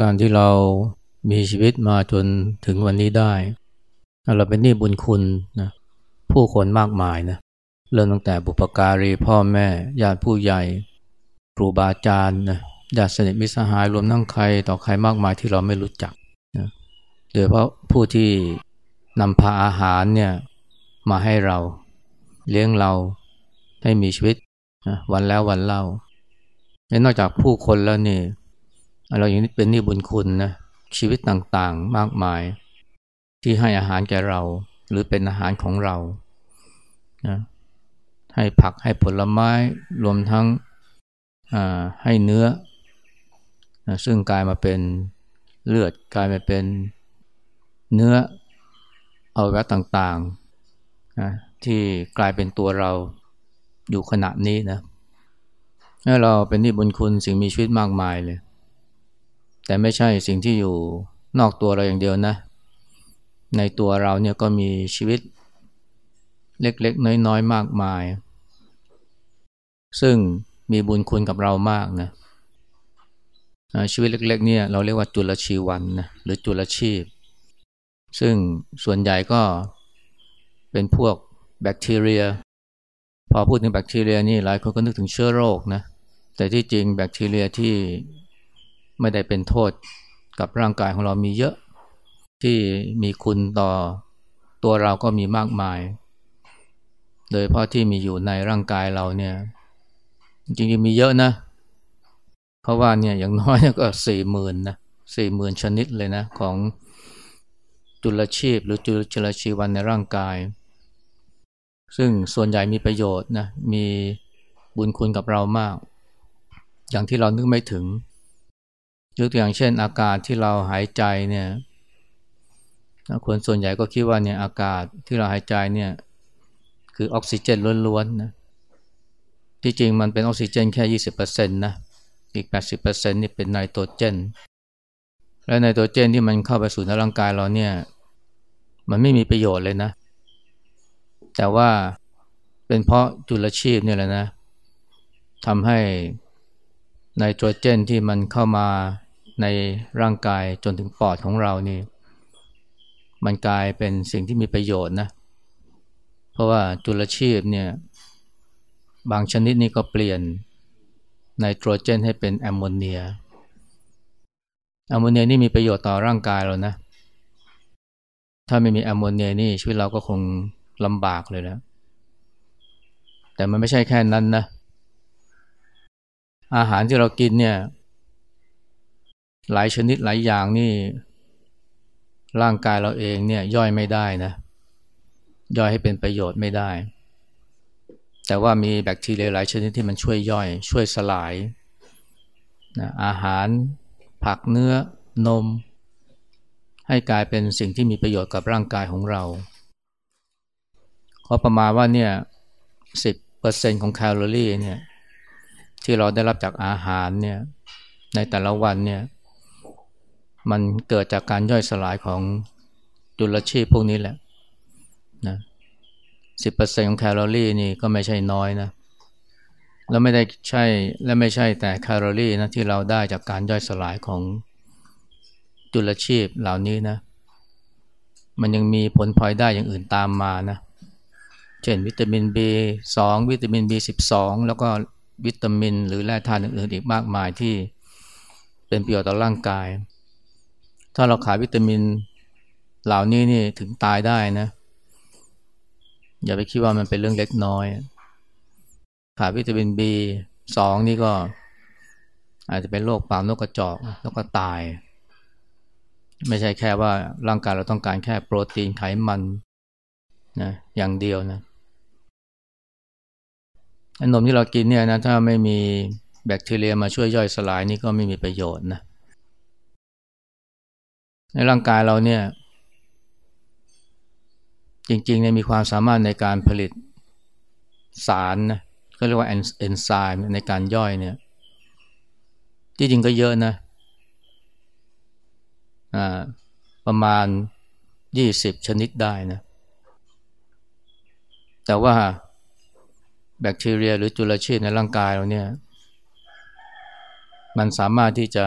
การที่เรามีชีวิตมาจนถึงวันนี้ได้ เราเป็นหนี้บุญคุณนะผู้คนมากมายนะเริ่มตั้งแต่บุปการีพ่อแม่ญาติผู้ใหญ่ครูบาอาจารย์นะญาติสนิทมิสหายรวมทั้งใครต่อใครมากมายที่เราไม่รู้จักนะโดยเพราะผู้ที่นำพาอาหารเนี่ยมาให้เราเลี้ยงเราให้มีชีวิตนะวันแล้ววันเล่าและนอกจากผู้คนแล้วนี่ เราอย่างนี้เป็นนี่บุญคุณนะชีวิตต่างๆมากมาย ที่ให้อาหารแก่เรา หรือเป็นอาหารของเรานะให้ผักให้ผลไม้รวมทั้งให้เนื้อนะซึ่งกลายมาเป็นเลือดกลายมาเป็นเนื้อเอาไว้ต่างๆนะที่กลายเป็นตัวเราอยู่ขณะนี้นะให้เราเป็นนี่บุญคุณสิ่งมีชีวิตมากมายเลย แต่ไม่ใช่สิ่งที่อยู่นอกตัวเราอย่างเดียวนะ ในตัวเราเนี่ยก็มีชีวิตเล็กๆ น้อยๆ มากมาย ซึ่งมีบุญคุณกับเรามากนะชีวิตเล็ก ๆ เนี่ยเราเรียกว่าจุลชีวันนะหรือจุลชีพ ซึ่งส่วนใหญ่ก็เป็นพวกแบคทีเรีย พอพูดถึงแบคทีเรียนี่หลายคนก็นึกถึงเชื้อโรคนะแต่ที่จริงแบคทีเรียที่ ไม่ได้เป็นโทษกับร่างกายของเรามีเยอะ ที่มีคุณต่อตัวเราก็มีมากมาย โดยเพราะที่มีอยู่ในร่างกายเราเนี่ย จริงๆมีเยอะนะ เพราะว่าเนี่ยอย่างน้อยก็สี่หมื่นนะสี่หมื่นชนิดเลยนะ ของจุลชีพ หรือจุลชีวันในร่างกาย ซึ่งส่วนใหญ่มีประโยชน์นะมีบุญคุณกับเรามาก อย่างที่เรานึกไม่ถึง ยกตัวอย่างเช่น อากาศที่เราหายใจเนี่ยคนส่วนใหญ่ก็คิดว่าเนี่ยอากาศที่เราหายใจเนี่ยคือออกซิเจนล้วนๆนะที่จริงมันเป็นออกซิเจนแค่ยี่สิบเปอร์เซ็นต์นะอีกแปดสิบเปอร์เซ็นต์นี่เป็นไนโตรเจน และไนโตรเจนที่มันเข้าไปสู่ในร่างกายเราเนี่ยมันไม่มีประโยชน์เลยนะ แต่ว่าเป็นเพราะจุลชีพเนี่ยแหละนะทำให้ไนโตรเจนที่มันเข้ามา ในร่างกายจนถึงปอดของเรานี่มันกลายเป็นสิ่งที่มีประโยชน์นะ เพราะว่าจุลชีพเนี่ยบางชนิดนี่ก็เปลี่ยนไนโตรเจนให้เป็นแอมโมเนีย แอมโมเนียนี่มีประโยชน์ต่อร่างกายเรานะ ถ้าไม่มีแอมโมเนียนี่ชีวิตเราก็คงลำบากเลยนะ แต่มันไม่ใช่แค่นั้นนะ อาหารที่เรากินเนี่ย หลายชนิดหลายอย่างนี่ ร่างกายเราเองเนี่ยย่อยไม่ได้นะ ย่อยให้เป็นประโยชน์ไม่ได้ แต่ว่ามีแบคทีเรียหลายชนิดที่มันช่วยย่อย ช่วยสลายนะอาหาร ผักเนื้อนม ให้กลายเป็นสิ่งที่มีประโยชน์กับร่างกายของเราเขาประมาณว่าเนี่ยสิบเปอร์เซ็นของแคลอรี่เนี่ยที่เราได้รับจากอาหารเนี่ยในแต่ละวันเนี่ย มันเกิดจากการย่อยสลายของจุลชีพพวกนี้แหละนะสิบเปอร์เซ็นของแคลอรี่นี่ก็ไม่ใช่น้อยนะแล้วไม่ได้ใช่และไม่ใช่แต่แคลอรี่นะที่เราได้จากการย่อยสลายของจุลชีพเหล่านี้นะ มันยังมีผลพลอยได้อย่างอื่นตามมานะ เช่นวิตามิน B2 วิตามิน B12 แล้วก็วิตามินหรือแร่ธาตุอื่นๆอีกมากมายที่เป็นประโยชน์ต่อร่างกาย ถ้าเราขาดวิตามินเหล่านี้นี่ถึงตายได้นะ อย่าไปคิดว่ามันเป็นเรื่องเล็กน้อย ขาดวิตามิน B สองนี่ก็ อาจจะเป็นโรคปามโรคกระจอกแล้วก็ตาย ไม่ใช่แค่ว่าร่างกายเราต้องการแค่โปรตีนไขมันนะอย่างเดียวนะนมที่เรากินเนี่ยนะถ้าไม่มีแบคทีเรียมาช่วยย่อยสลายนี่ก็ไม่มีประโยชน์นะ ในร่างกายเราเนี่ย จริงๆเนี่ยมีความสามารถในการผลิตสารนะก็เรียกว่าเอนไซม์ในการย่อยเนี่ย ที่จริงก็เยอะนะอ่าประมาณยี่สิบชนิดได้นะ แต่ว่าแบคทีเรียหรือจุลชีพในร่างกายเราเนี่ย มันสามารถที่จะ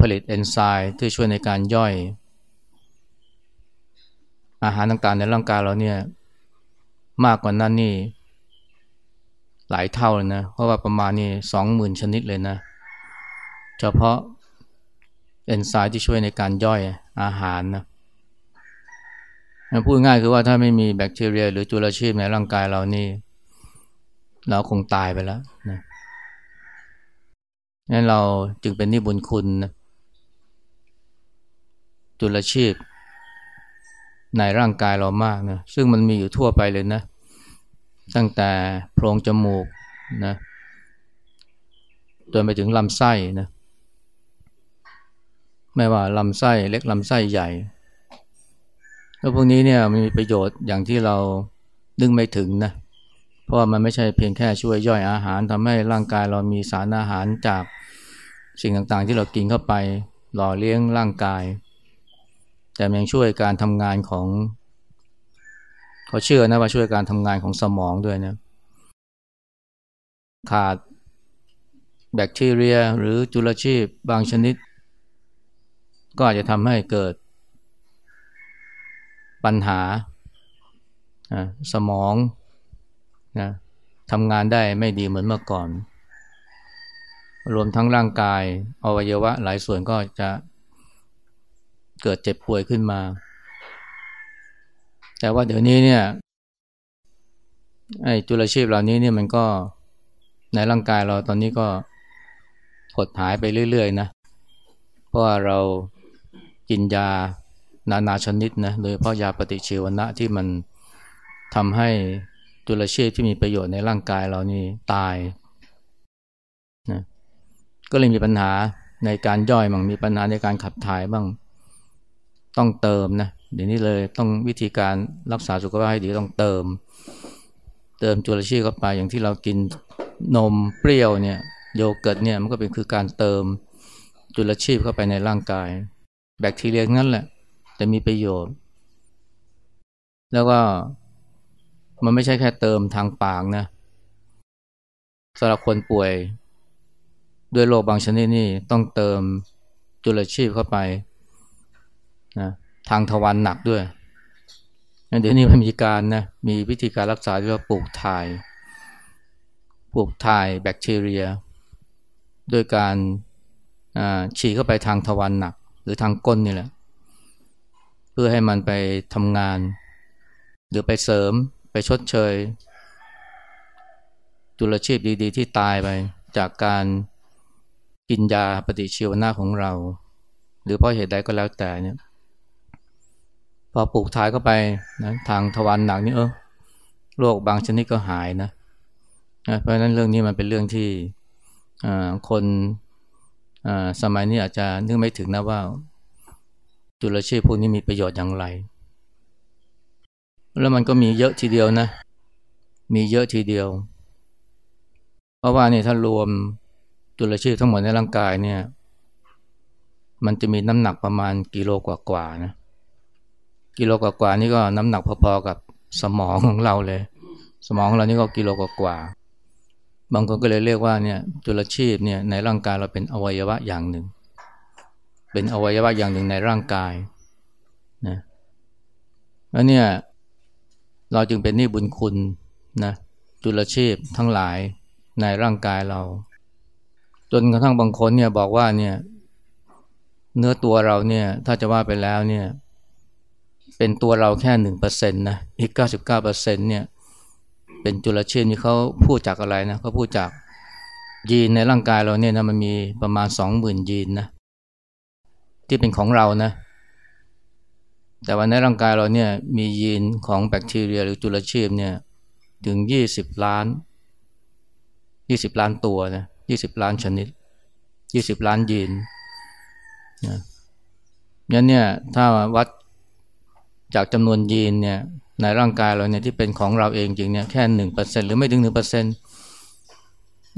ผลิตเอนไซม์ที่ช่วยในการย่อย อาหารต่างๆในร่างกายเราเนี่ยมากกว่านั้นนี่หลายเท่าเลยนะ เพราะว่าประมาณนี่สองหมื่นชนิดเลยนะ เฉพาะเอนไซม์ที่ช่วยในการย่อยอาหารนะพูดง่ายคือว่าถ้าไม่มีแบคทีเรีย หรือจุลชีพในร่างกายเรานี่ เราคงตายไปแล้วนะงั้นเราจึงเป็นนิบุญคุณนะ จุลชีพ ในร่างกายเรามากนะซึ่งมันมีอยู่ทั่วไปเลยนะ ตั้งแต่โพรงจมูกนะจนไปถึงลำไส้นะไม่ว่าลำไส้เล็กลำไส้ใหญ่ แล้วพวกนี้เนี่ยมันมีประโยชน์อย่างที่เราดึงไม่ถึงนะเพราะามันไม่ใช่เพียงแค่ช่วยย่อยอาหารทำให้ร่างกายเรามีสารอาหารจากสิ่งต่างๆ ที่เรากินเข้าไปหล่อเลี้ยงร่างกาย แต่ยังช่วยการทำงานของเขาเชื่อนะว่าช่วยการทำงานของสมองด้วยนะขาดแบคทีเรียหรือจุลชีพบางชนิด ก็อาจจะทำให้เกิดปัญหาสมองนะทำงานได้ไม่ดีเหมือนเมื่อก่อน รวมทั้งร่างกายอวัยวะหลายส่วนก็จะ เกิดเจ็บป่วยขึ้นมา แต่ว่าเดี๋ยวนี้เนี่ยไอ้จุลชีพเหล่านี้เนี่ยมันก็ในร่างกายเราตอนนี้ก็หดหายไปเรื่อยๆนะ เพราะว่าเรากินยานานาชนิดนะ โดยเพราะยาปฏิชีวนะที่มันทำให้จุลชีพที่มีประโยชน์ในร่างกายเรานี่ตายนะก็เลยมีปัญหาในการย่อยบ้างมีปัญหาในการขับถ่ายบ้าง ต้องเติมนะเดี๋ยวนี้เลยต้องวิธีการรักษาสุขภาพให้ดีต้องเติม เติมจุลชีพเข้าไปอย่างที่เรากินนมเปรี้ยวเนี่ยโยเกิร์ตเนี่ยมันก็เป็นคือการเติมจุลชีพเข้าไปในร่างกาย แบคทีเรียงั้นแหละ แต่มีประโยชน์ แล้วก็มันไม่ใช่แค่เติมทางปากนะสำหรับคนป่วย ด้วยโรคบางชนิดนี่ต้องเติมจุลชีพเข้าไป นะทางทวารหนักด้วยเดี๋ยวนี้มันมีการนะมีวิธีการรักษาที่ว่าปลูกถ่ายปลูกถ่ายแบคทีเรียด้วยการฉีดเข้าไปทางทวารหนัก หรือทางก้นนี่แหละ เพื่อให้มันไปทำงาน หรือไปเสริมไปชดเชย จุลชีพดีๆ ที่ตายไปจากการกินยาปฏิชีวนะของเรา หรือเพราะเหตุใดก็แล้วแต่เนี่ย พอปลูกท้ายเข้าไปนะทางทวารหนักนี่เออโรคบางชนิดก็หายนะนะเพราะฉะนั้นเรื่องนี้มันเป็นเรื่องที่คนสมัยนี้อาจจะนึกไม่ถึงนะว่าจุลชีพพวกนี้มีประโยชน์อย่างไร แล้วมันก็มีเยอะทีเดียวนะ มีเยอะทีเดียว เพราะว่าเนี่ยถ้ารวมจุลชีพทั้งหมดในร่างกายเนี่ย มันจะมีน้ำหนักประมาณกิโลกว่าๆนะ กิโลกว่าๆนี่ก็น้ำหนักพอๆกับสมองของเราเลย สมองของเรานี่ก็กิโลกว่าๆบางคนก็เลยเรียกว่าเนี่ยจุลชีพเนี่ยในร่างกายเราเป็นอวัยวะอย่างหนึ่ง เป็นอวัยวะอย่างหนึ่งในร่างกายนะแล้วเนี่ยเราจึงเป็นนี่บุญคุณนะจุลชีพทั้งหลายในร่างกายเรา จนกระทั่งบางคนเนี่ยบอกว่าเนี่ยเนื้อตัวเราเนี่ยถ้าจะว่าไปแล้วเนี่ย เป็นตัวเราแค่หนึ่งเปอร์เซ็นต์นะอีกเก้าสิบเก้าเปอร์เซ็นต์เนี่ยเป็นจุลชีพนี่เขาพูดจากอะไรนะเขาพูดจากยีนในร่างกายเราเนี่ยนะมันมีประมาณสองหมื่นยีนนะที่เป็นของเรานะ แต่ว่าในร่างกายเราเนี่ยมียีนของแบคทีเรียหรือจุลชีพเนี่ยถึงยี่สิบล้านยี่สิบล้านตัวนะยี่สิบล้านชนิดยี่สิบล้านยีนนะงั้นเนี่ยถ้าวัด จากจำนวนยีนเนี่ยในร่างกายเราเนี่ยที่เป็นของเราเองจริงเนี่ยแค่หนึ่งเปอร์เซ็นหรือไม่ถึงหนึ่งเปอร์เซ็นต์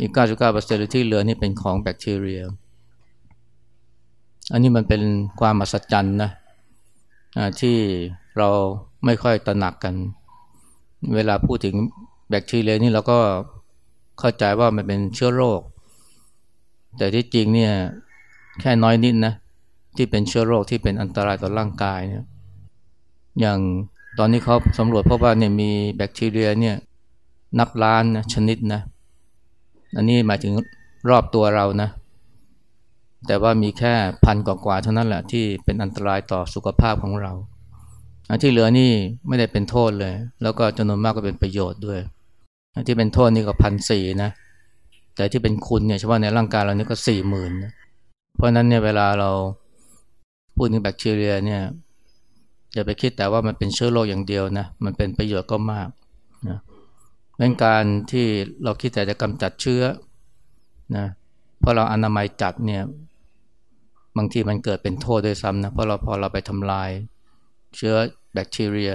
อีกเก้าจุดเก้าเปอร์เซ็นต์หรือที่เหลือนี่เป็นของแบคทีเรีย อันนี้มันเป็นความมหัศจรรย์นะที่เราไม่ค่อยตระหนักกัน เวลาพูดถึงแบคทีเรียนี่เราก็เข้าใจว่ามันเป็นเชื้อโรค แต่ที่จริงเนี่ยแค่น้อยนิดนะที่เป็นเชื้อโรคที่เป็นอันตรายต่อร่างกายเนี่ย อย่างตอนนี้เขาสำรวจพบว่าเนี่ยมีแบคทีเรียเนี่ยนับล้านนะชนิดนะ อันนี้หมายถึงรอบตัวเรานะ แต่ว่ามีแค่พันกว่าๆเท่านั้นแหละที่เป็นอันตรายต่อสุขภาพของเราอันที่เหลือนี่ไม่ได้เป็นโทษเลย แล้วก็จำนวนมากก็เป็นประโยชน์ด้วยอันที่เป็นโทษนี่ก็พันสี่นะ แต่ที่เป็นคุณเนี่ยเฉพาะในร่างกายเรานี่ก็สี่หมื่นเพราะนั้นเนี่ยเวลาเราพูดถึงแบคทีเรียเนี่ย อย่าไปคิดแต่ว่ามันเป็นเชื้อโรคอย่างเดียวนะมันเป็นประโยชน์ก็มากนะเป็นการที่เราคิดแต่จะกำจัดเชื้อนะเพราะเราอนามัยจัดเนี่ยบางทีมันเกิดเป็นโทษด้วยซ้ำนะเพราะเราพอเราไปทำลาย เชื้อแบคทีเรีย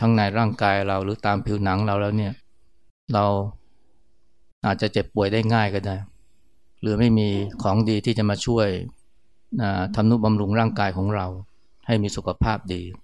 ทั้งในร่างกายเราหรือตามผิวหนังเราแล้วเนี่ยเราอาจจะเจ็บป่วยได้ง่ายก็ได้ หรือไม่มีของดีที่จะมาช่วยทำนุบำรุงร่างกายของเราให้มีสุขภาพดี